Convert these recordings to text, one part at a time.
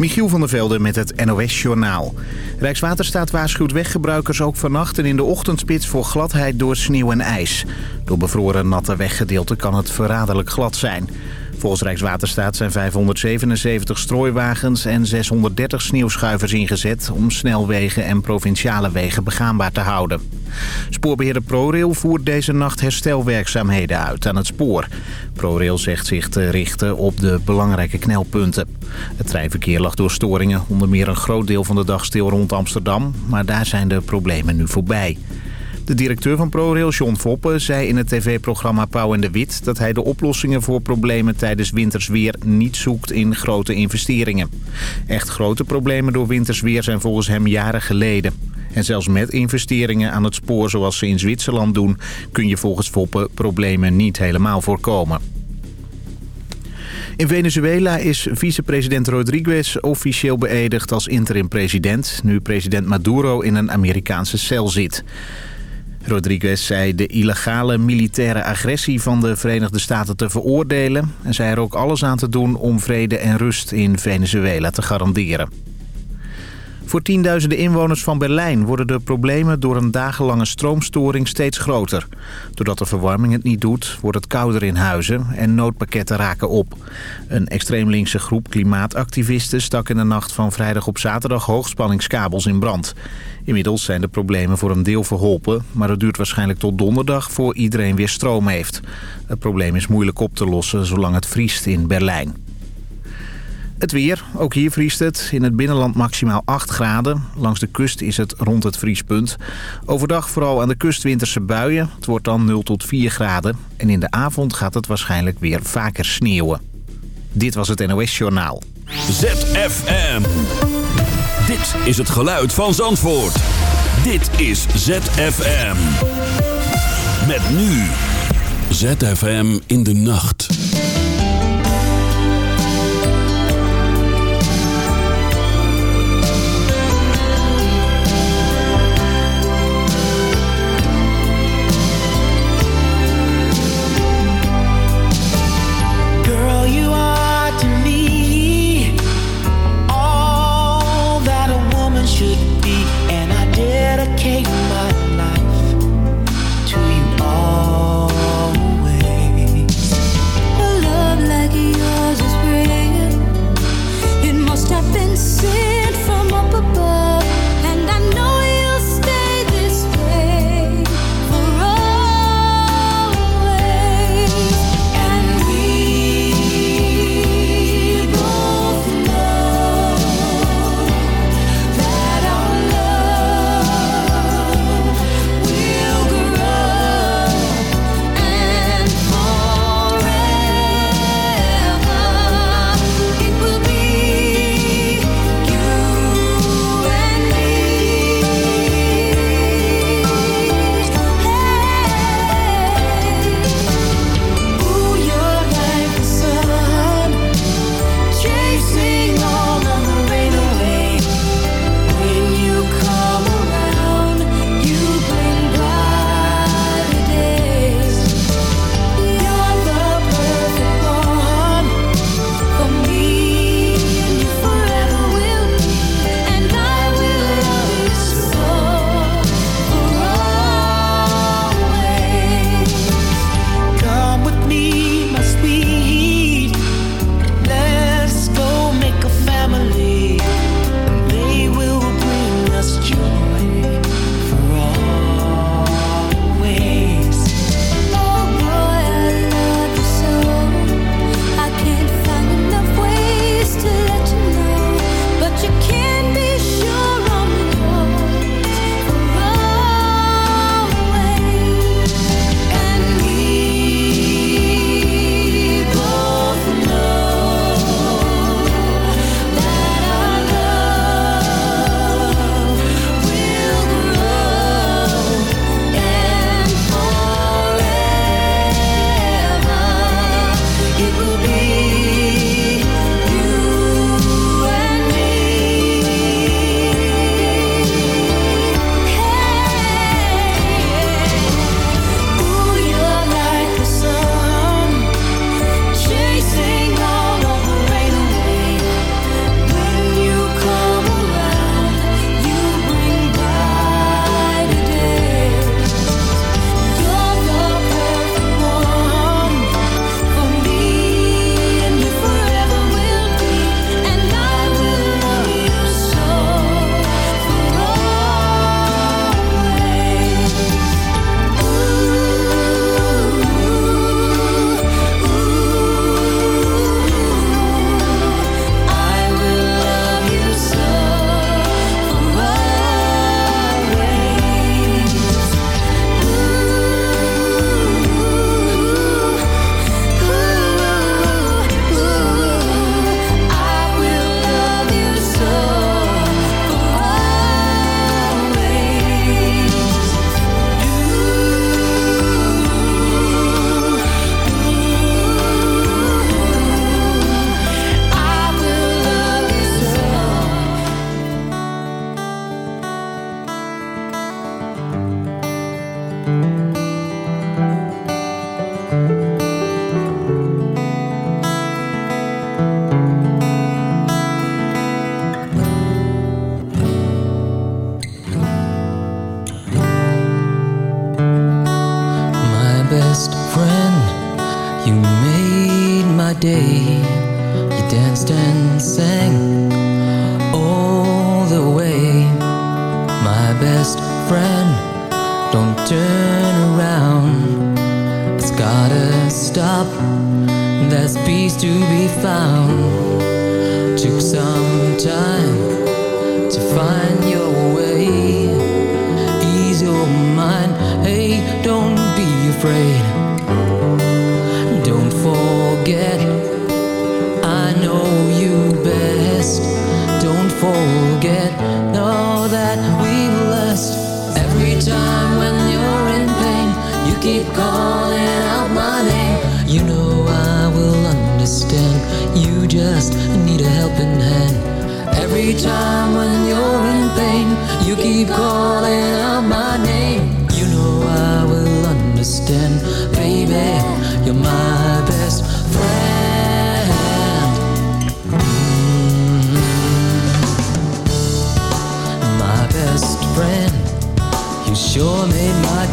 Michiel van der Velde met het NOS-journaal. Rijkswaterstaat waarschuwt weggebruikers ook vannacht en in de ochtendspits voor gladheid door sneeuw en ijs. Door bevroren natte weggedeelten kan het verraderlijk glad zijn. Volgens Rijkswaterstaat zijn 577 strooiwagens en 630 sneeuwschuivers ingezet... om snelwegen en provinciale wegen begaanbaar te houden. Spoorbeheerder ProRail voert deze nacht herstelwerkzaamheden uit aan het spoor. ProRail zegt zich te richten op de belangrijke knelpunten. Het treinverkeer lag door storingen onder meer een groot deel van de dag stil rond Amsterdam... maar daar zijn de problemen nu voorbij. De directeur van ProRail, John Voppen, zei in het tv-programma Pauw en de Wit... dat hij de oplossingen voor problemen tijdens wintersweer niet zoekt in grote investeringen. Echt grote problemen door wintersweer zijn volgens hem jaren geleden. En zelfs met investeringen aan het spoor zoals ze in Zwitserland doen... kun je volgens Voppen problemen niet helemaal voorkomen. In Venezuela is vicepresident Rodriguez officieel beëdigd als interim-president... nu president Maduro in een Amerikaanse cel zit. Rodriguez zei de illegale militaire agressie van de Verenigde Staten te veroordelen... en zei er ook alles aan te doen om vrede en rust in Venezuela te garanderen. Voor tienduizenden inwoners van Berlijn worden de problemen door een dagenlange stroomstoring steeds groter. Doordat de verwarming het niet doet, wordt het kouder in huizen en noodpakketten raken op. Een extreem linkse groep klimaatactivisten stak in de nacht van vrijdag op zaterdag hoogspanningskabels in brand. Inmiddels zijn de problemen voor een deel verholpen, maar het duurt waarschijnlijk tot donderdag voor iedereen weer stroom heeft. Het probleem is moeilijk op te lossen zolang het vriest in Berlijn. Het weer, ook hier vriest het. In het binnenland maximaal 8 graden. Langs de kust is het rond het vriespunt. Overdag vooral aan de kust winterse buien. Het wordt dan 0 tot 4 graden. En in de avond gaat het waarschijnlijk weer vaker sneeuwen. Dit was het NOS Journaal. ZFM. Dit is het geluid van Zandvoort. Dit is ZFM. Met nu. ZFM in de nacht.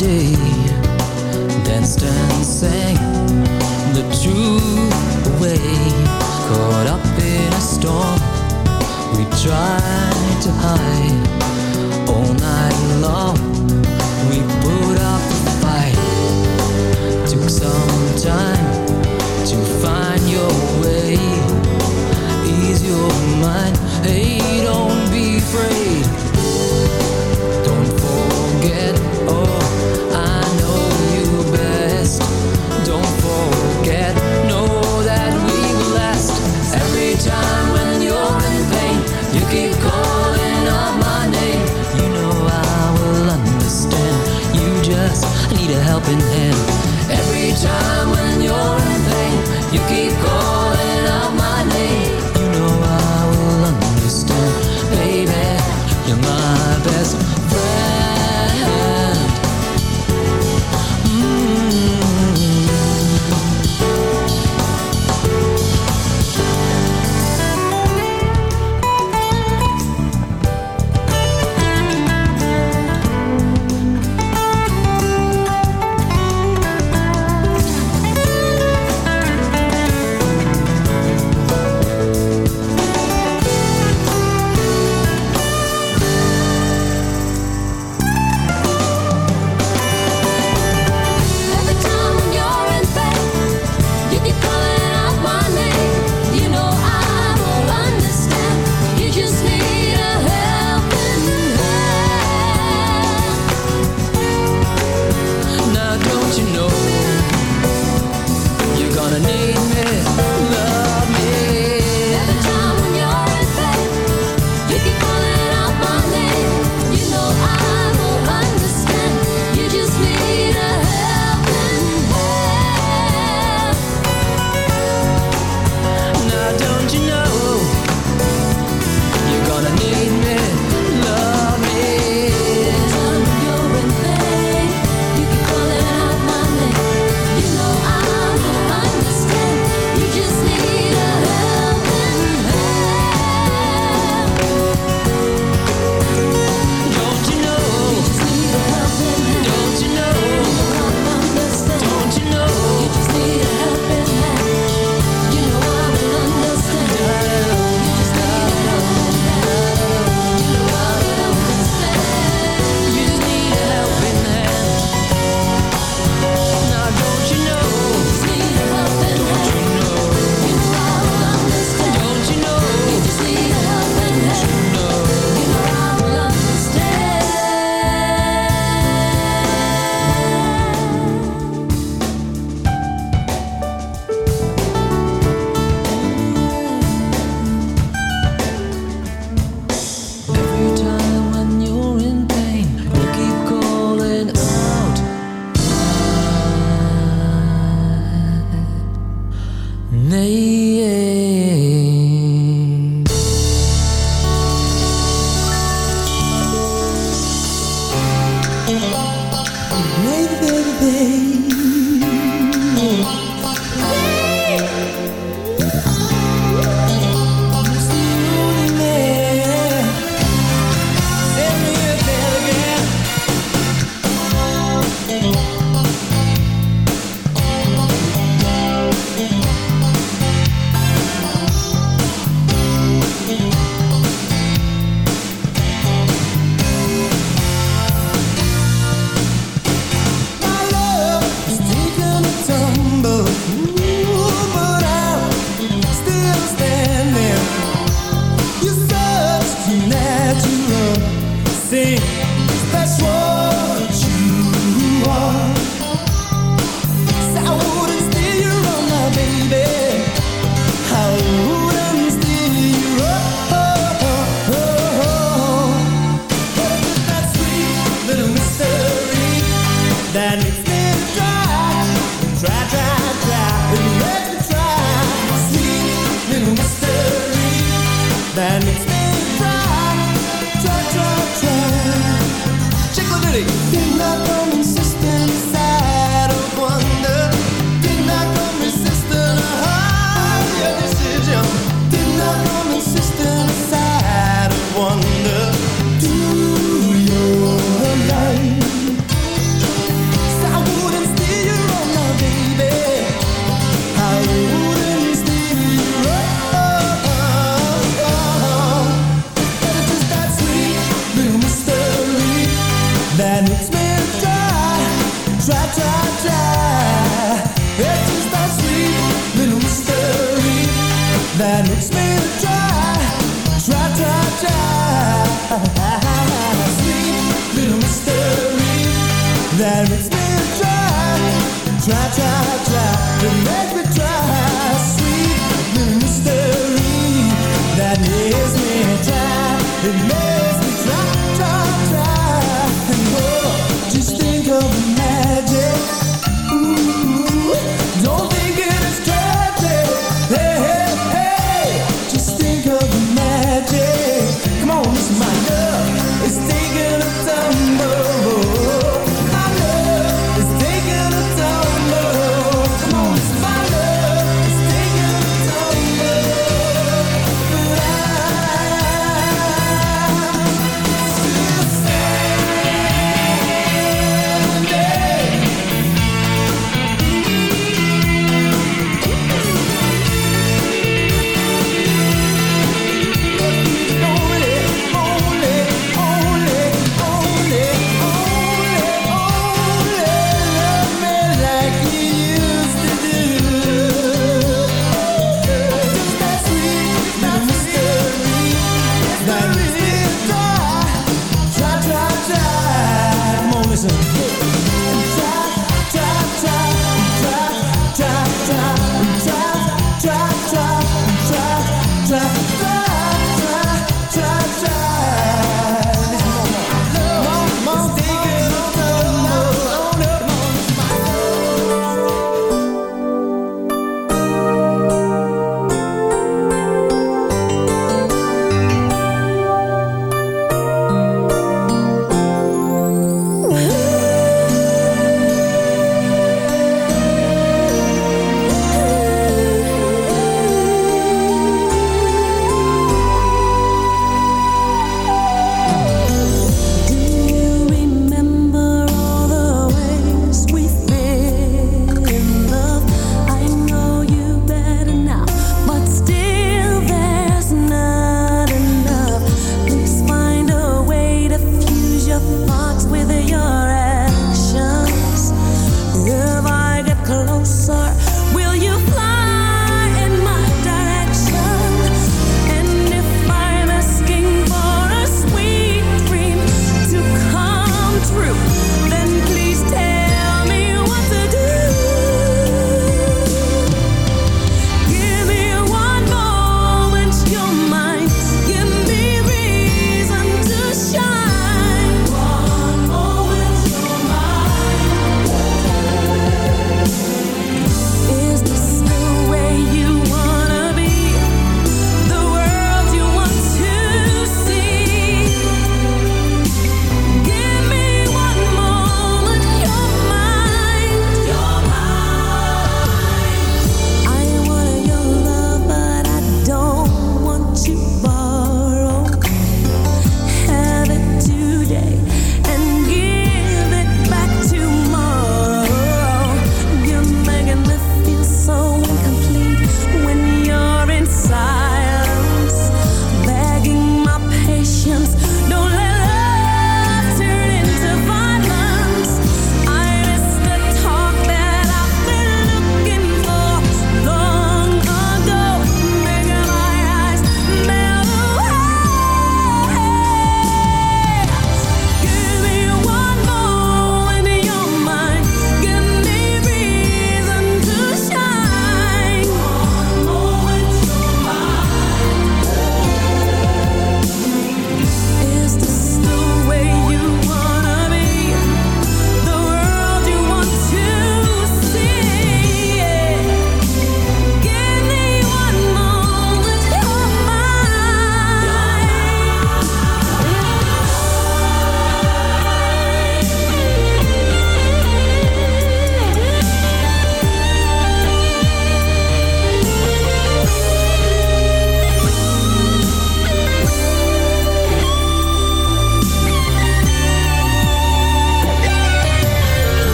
day Danced and sang the truth away Caught up in a storm We tried to hide All night long. We put up a fight Took some time time Try, try.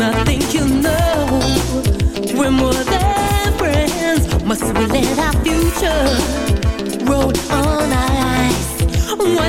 and I think you know We're more than friends. Must we let our future Roll on our eyes Why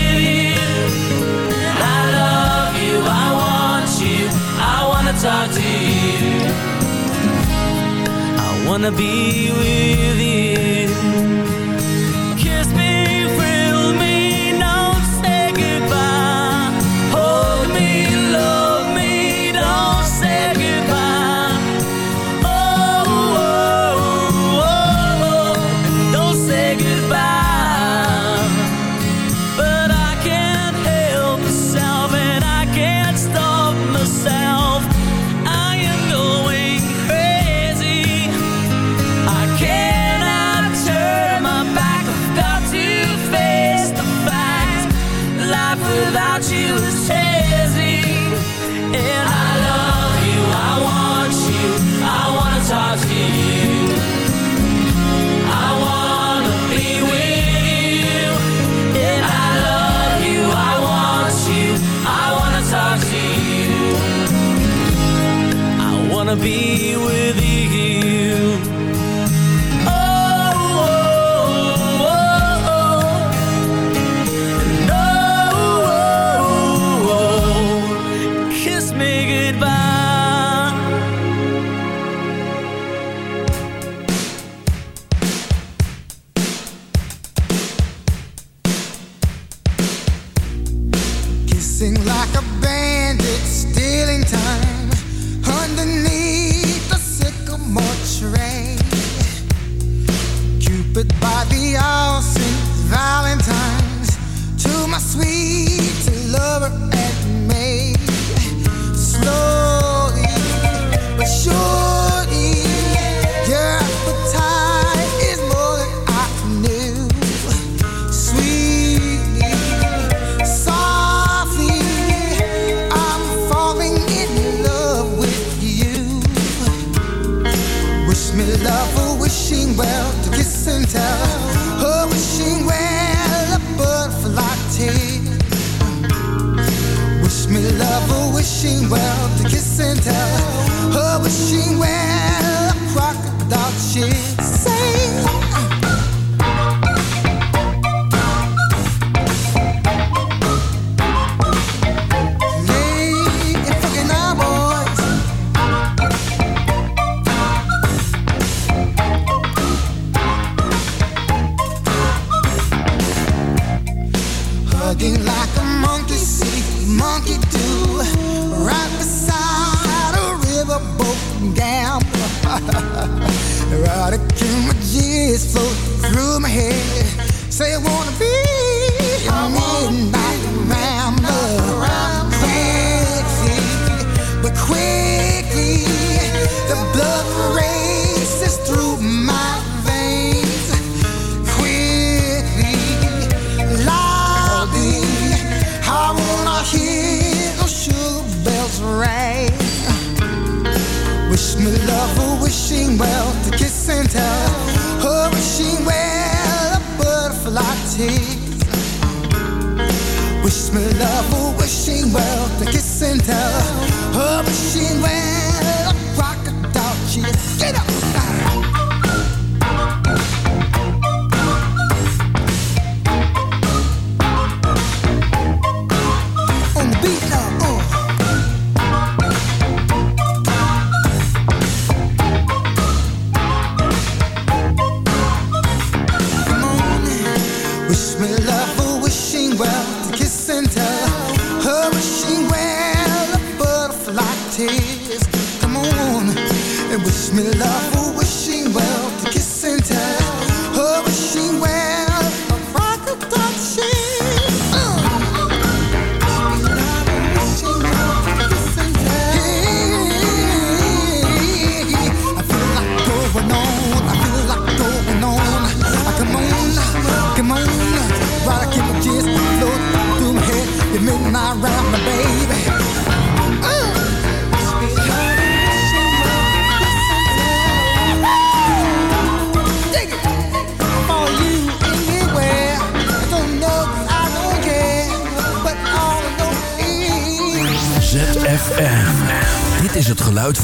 I wanna be with you. Be with tears. Come on and wish me luck.